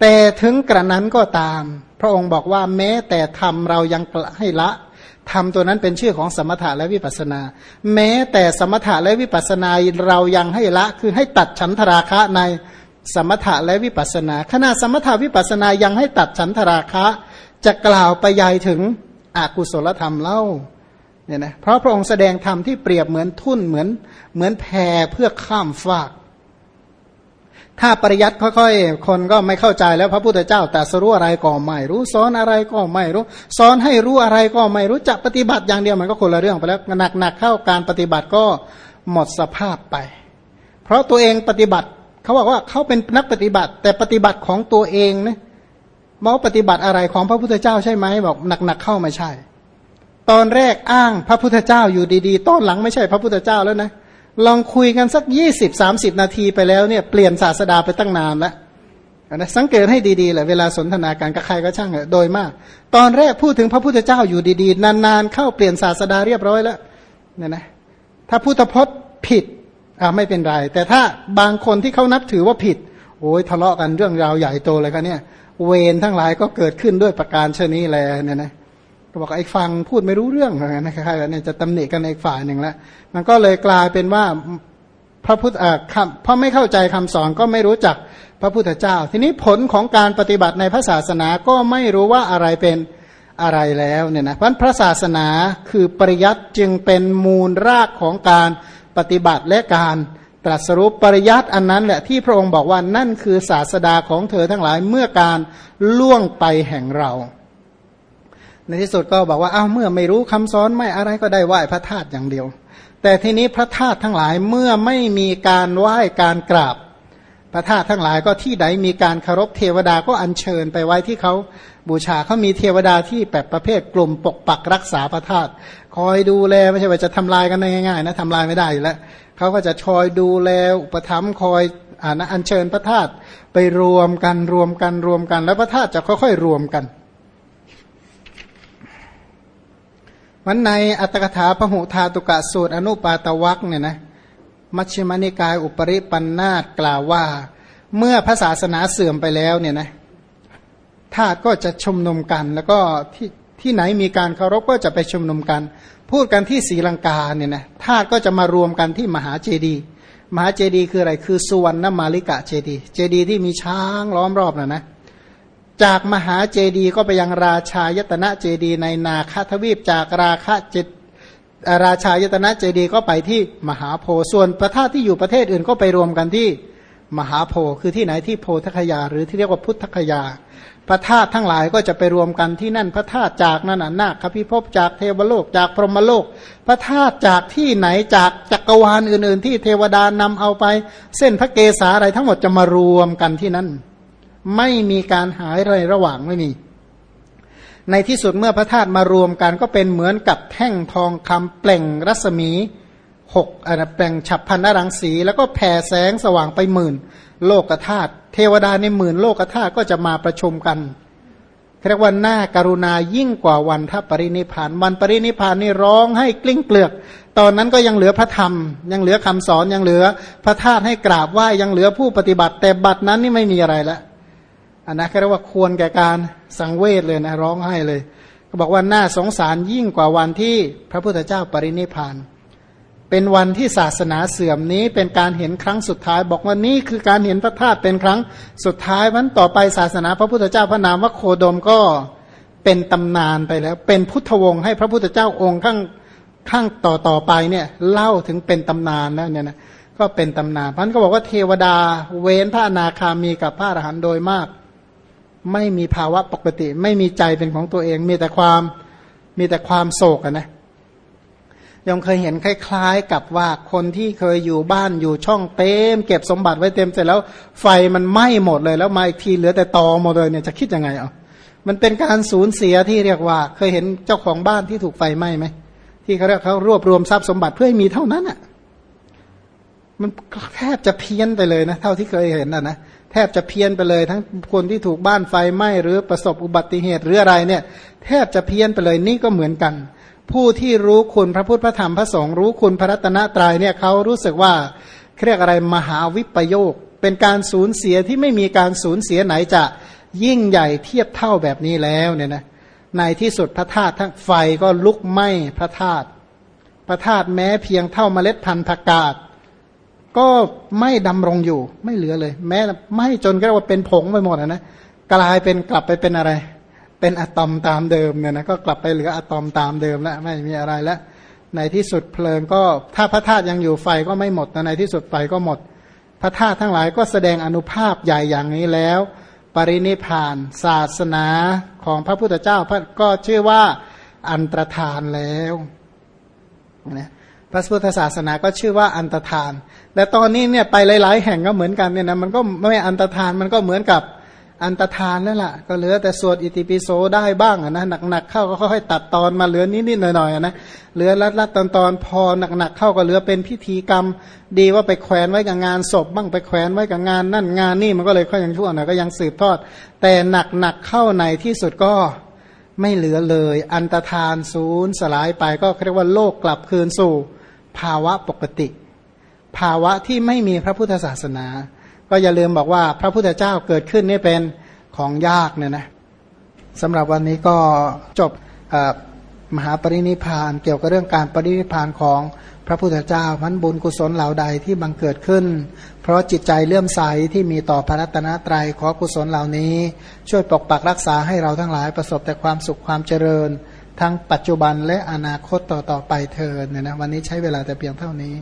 แต่ถึงกระนั้นก็ตาม พระองค์บอกว่าแม้แต่ทำเรายังให้ละทำตัวนั้นเป็นชื่อของสมถะและวิปัสนา แม้แต่สมถะและวิปัสนาเรายังให้ละ คือให้ตัดฉันทราคะในสมถะและวิปัสนา ขณะสมถะวิปัสนายังให้ตัดฉันทราคะ จะกล่าวไปยายถึงอกุศลธรรมเล่าเนี่ยนะเพราะพระองค์แสดงธรรมที่เปรียบเหมือนทุ่นเหมือนเหมือนแพเพื่อข้ามฟาก ถ้าปริยัติค่อยๆ คนก็ไม่เข้าใจแล้วพระพุทธเจ้าแต่สรู้อะไรก็ไม่รู้สอนอะไรก็ไม่รู้สอนให้รู้อะไรก็ไม่รู้จักปฏิบัติอย่างเดียวมันก็คนละเรื่องไปแล้วหนักๆเข้าการปฏิบัติก็หมดสภาพไป เพราะตัวเองปฏิบัติเขาบอกว่าเขาเป็นนักปฏิบัติ แต่ปฏิบัติของตัวเองนะมอปฏิบัติอะไรของพระพุทธเจ้าใช่ไหมบอกหนักๆเข้าไม่ใช่ ตอนแรกอ้างพระพุทธเจ้าอยู่ดีๆตอนหลังไม่ใช่พระพุทธเจ้าแล้วนะ ลองคุยกันสักยี่สิบสามสิบนาทีไปแล้วเนี่ยเปลี่ยนศาสดาไปตั้งนานแล้วนะสังเกตให้ดีๆแหละเวลาสนทนาการกับใครก็ช่างโดยมาก ตอนแรกพูดถึงพระพุทธเจ้าอยู่ดีๆ นานๆ เข้าเปลี่ยนศาสดาเรียบร้อยแล้วเนี่ยนะถ้าพุทธพจน์ผิดอ่าไม่เป็นไร แต่ถ้าบางคนที่เขานับถือว่าผิด โอ้ยทะเลาะกันเรื่องราวใหญ่โตเลยกันเนี่ย เวรทั้งหลายก็เกิดขึ้นด้วยประการเช่นนี้แหละเนี่ยนะ ก็บอกไอ้ฟังพูดไม่รู้เรื่องอนกันะคล้ายๆเนี่ยจะตำหนิกันในฝ่ายหนึ่งแล้วมันก็เลยกลายเป็นว่าพระพุทธอ่าคำเพราะไม่เข้าใจคำสอนก็ไม่รู้จักพระพุทธเจ้า ทีนี้ผลของการปฏิบัติในพระศาสนาก็ไม่รู้ว่าอะไรเป็นอะไรแล้วเนี่ยนะเพราะพระศาสนาคือปริยัติจึงเป็นมูลรากของการปฏิบัติและการตรัสรู้ปริยัติอันนั้นแหละที่พระองค์บอกว่านั่นคือศาสดาของเธอทั้งหลายเมื่อการล่วงไปแห่งเรา ในที่สุดก็บอกว่าอ้าวเมื่อไม่รู้คำสอนไม่อะไรก็ได้ไหว้พระธาตุอย่างเดียว แต่ทีนี้พระธาตุทั้งหลายเมื่อไม่มีการไหว้การกราบ พระธาตุทั้งหลายก็ที่ใดมีการเคารพเทวดาก็อัญเชิญไปไว้ที่เขาบูชาเขามีเทวดาที่แบบประเภทกลุ่มปกปักรักษาพระธาตุคอยดูแลไม่ใช่ว่าจะทำลายกันง่ายๆนะทำลายไม่ได้อยู่แล้วเขาก็จะคอยดูแลอุปถัมภ์คอยอ่านะอัญเชิญพระธาตุไปรวมกันรวมกันรวมกัน แล้วพระธาตุจะค่อยๆรวมกัน มันในอัตถกถาพหุธาตุกะสูตรอนุปาตวักเนี่ยนะมัชฌิมานิกายอุปริปันนาตกล่าวว่า เมื่อพระศาสนาเสื่อมไปแล้วเนี่ยนะธาตุก็จะชุมนุมกัน แล้วก็ที่ที่ไหนมีการเคารพก็จะไปชุมนุมกัน พูดกันที่ศรีลังกาเนี่ยนะธาตุก็จะมารวมกันที่มหาเจดีมหาเจดีคืออะไรคือสุวรรณมาลิกะเจดีเจดีที่มีช้างล้อมรอบนะนะ จากมหาเจดีก็ไปยังราชายตนะเจดีในนาคทวีปจากราคะจิตราชายตนะเจดีก็ไปที่มหาโพส่วนประเทศที่อยู่ประเทศอื่นก็ไปรวมกันที่มหาโพคือที่ไหนที่โพธคยา หรือที่เรียกว่าพุทธคยา พระธาตุทั้งหลายก็จะไปรวมกันที่นั่นพระธาตุจากนั่นน่ะนาคพิภพจากเทวโลกจากพรหมโลก พระธาตุจากที่ไหนจากจักรวาลอื่น ๆ ที่เทวดานำเอาไป เส้นพระเกศาอะไรทั้งหมดจะมารวมกันที่นั่น ไม่มีการหายอะไรระหว่างไม่มี ในที่สุดเมื่อพระธาตุมารวมกันก็เป็นเหมือนกับแท่งทองคำเปล่งรัศมีหกอันแปลงฉับพันนรังสี แล้วก็แผ่แสงสว่างไปหมื่น โลกธาตุเทวดาในหมื่นโลกธาตุก็จะมาประชุมกันเรียกว่าหน้าการุณายิ่งกว่าวันทัปรินิพานวันปรินิพานนี่ร้องให้กลิ้งเกลือก ตอนนั้นก็ยังเหลือพระธรรม ยังเหลือคำสอนยังเหลือพระธาตุให้กราบไหว้ยังเหลือผู้ปฏิบัติแต่บัดนั้นนี่ไม่มีอะไรล้ว อันนั้นเรียกว่าควรแก่การสังเวชเลยนะร้องไห้เลย ก็บอกว่าน่าสงสารยิ่งกว่าวันที่พระพุทธเจ้าปรินิพาน เป็นวันที่ศาสนาเสื่อมนี้เป็นการเห็นครั้งสุดท้าย บอกว่านี่คือการเห็นพระธาตุเป็นครั้งสุดท้ายวันต่อไปศาสนาพระพุทธเจ้าพระนามว่าโคดมก็เป็นตำนานไปแล้ว เป็นพุทธวงศ์ให้พระพุทธเจ้าองค์ข้างข้างต่อต่อไปเนี่ยเล่าถึงเป็นตำนานแล้วเนี่ยนะก็เป็นตำนานพันก็บอกว่าเทวดาเว้นพระอนาคามีกับพระอรหันต์โดยมาก ไม่มีภาวะปกติ ไม่มีใจเป็นของตัวเอง มีแต่ความมีแต่ความโศกนะยงเคยเห็นคล้าย ๆ กับว่าคนที่เคยอยู่บ้านอยู่ช่องเต็ม เก็บสมบัติไว้เต็มเสร็จแล้ว ไฟมันไหม้หมดเลยแล้วมาอีกทีเหลือแต่ตอหมดเลยเนี่ยจะคิดยังไงอะมันเป็นการสูญเสียที่เรียกว่า เคยเห็นเจ้าของบ้านที่ถูกไฟไหม้ไหมที่เขาเรียกเขารวบรวมทรัพย์สมบัติเพื่อให้มีเท่านั้นอะ มันแทบจะเพี้ยนไปเลยนะ เท่าที่เคยเห็นอะนะ แทบจะเพี้ยนไปเลย ทั้งคนที่ถูกบ้านไฟไหม้หรือประสบอุบัติเหตุหรืออะไรเนี่ย แทบจะเพี้ยนไปเลยนี่ก็เหมือนกัน ผู้ที่รู้คุณพระพุทธพระธรรมพระสงฆ์รู้คุณพระรัตนตรัยเนี่ยเขารู้สึกว่าเรียกอะไรมหาวิปโยค เป็นการสูญเสียที่ไม่มีการสูญเสียไหนจะยิ่งใหญ่เทียบเท่าแบบนี้แล้วเนี่ยนะในที่สุดพระธาตุทั้งไฟก็ลุกไหม้พระธาตุพระธาตุแม้เพียงเท่าเมล็ดพันธุ์ผักกาด ก็ไม่ดำรงอยู่ ไม่เหลือเลย แม้ไม่จนก็ว่าเป็นผงไปหมดนะกลายเป็นกลับไปเป็นอะไร เป็นอะตอมตามเดิมเนี่ยนะก็กลับไปเหลืออะตอมตามเดิมแล้วไม่มีอะไรแล้วในที่สุดเพลิงก็ถ้าพระธาตุยังอยู่ไฟก็ไม่หมดในที่สุดไฟก็หมด พระธาตุทั้งหลายก็แสดงอนุภาพใหญ่อย่างนี้แล้ว ปรินิพานศาสนาของพระพุทธเจ้าพระก็ชื่อว่าอันตรธานแล้วนะ พระพุทธศาสนาก็ชื่อว่าอันตรธานแต่ตอนนี้เนี่ยไปหลาย ๆ แห่งก็เหมือนกันเนี่ยนะมันก็ไม่อันตรธานมันก็เหมือนกับอันตรธานแล้วล่ะ ก็เหลือแต่สวดอิติปิโสได้บ้างนะหนักๆเข้าก็ค่อยๆตัดตอนมาเหลือนิดๆหน่อยๆนะเหลือลัดๆตอนๆพอหนักๆเข้าก็เหลือเป็นพิธีกรรม ดีว่าไปแขวนไว้กับงานศพบ้างไปแขวนไว้กับงานนั่นงานนี่มันก็เลยค่อยยังชั่วหน่อยก็ยังสืบทอด แต่หนักๆเข้าในที่สุดก็ ไม่เหลือเลย อันตรธานศูนย์สลายไปก็เรียกว่าโลกกลับคืนสู่ ภาวะปกติ ภาวะที่ไม่มีพระพุทธศาสนา ก็อย่าลืมบอกว่าพระพุทธเจ้าเกิดขึ้นนี่เป็นของยากเนี่ยนะสำหรับวันนี้ก็จบ มหาปรินิพานเกี่ยวกับเรื่องการปรินิพานของพระพุทธเจ้าพันบุญกุศลเหล่าใดที่บังเกิดขึ้น เพราะจิตใจเลื่อมใสที่มีต่อพระรัตนตรัยขอกุศลเหล่านี้ ช่วยปกปักรักษาให้เราทั้งหลายประสบแต่ความสุขความเจริญ ทั้งปัจจุบันและอนาคตต่อๆไปเธอเนี่ยนะวันนี้ใช้เวลาแต่เพียงเท่านี้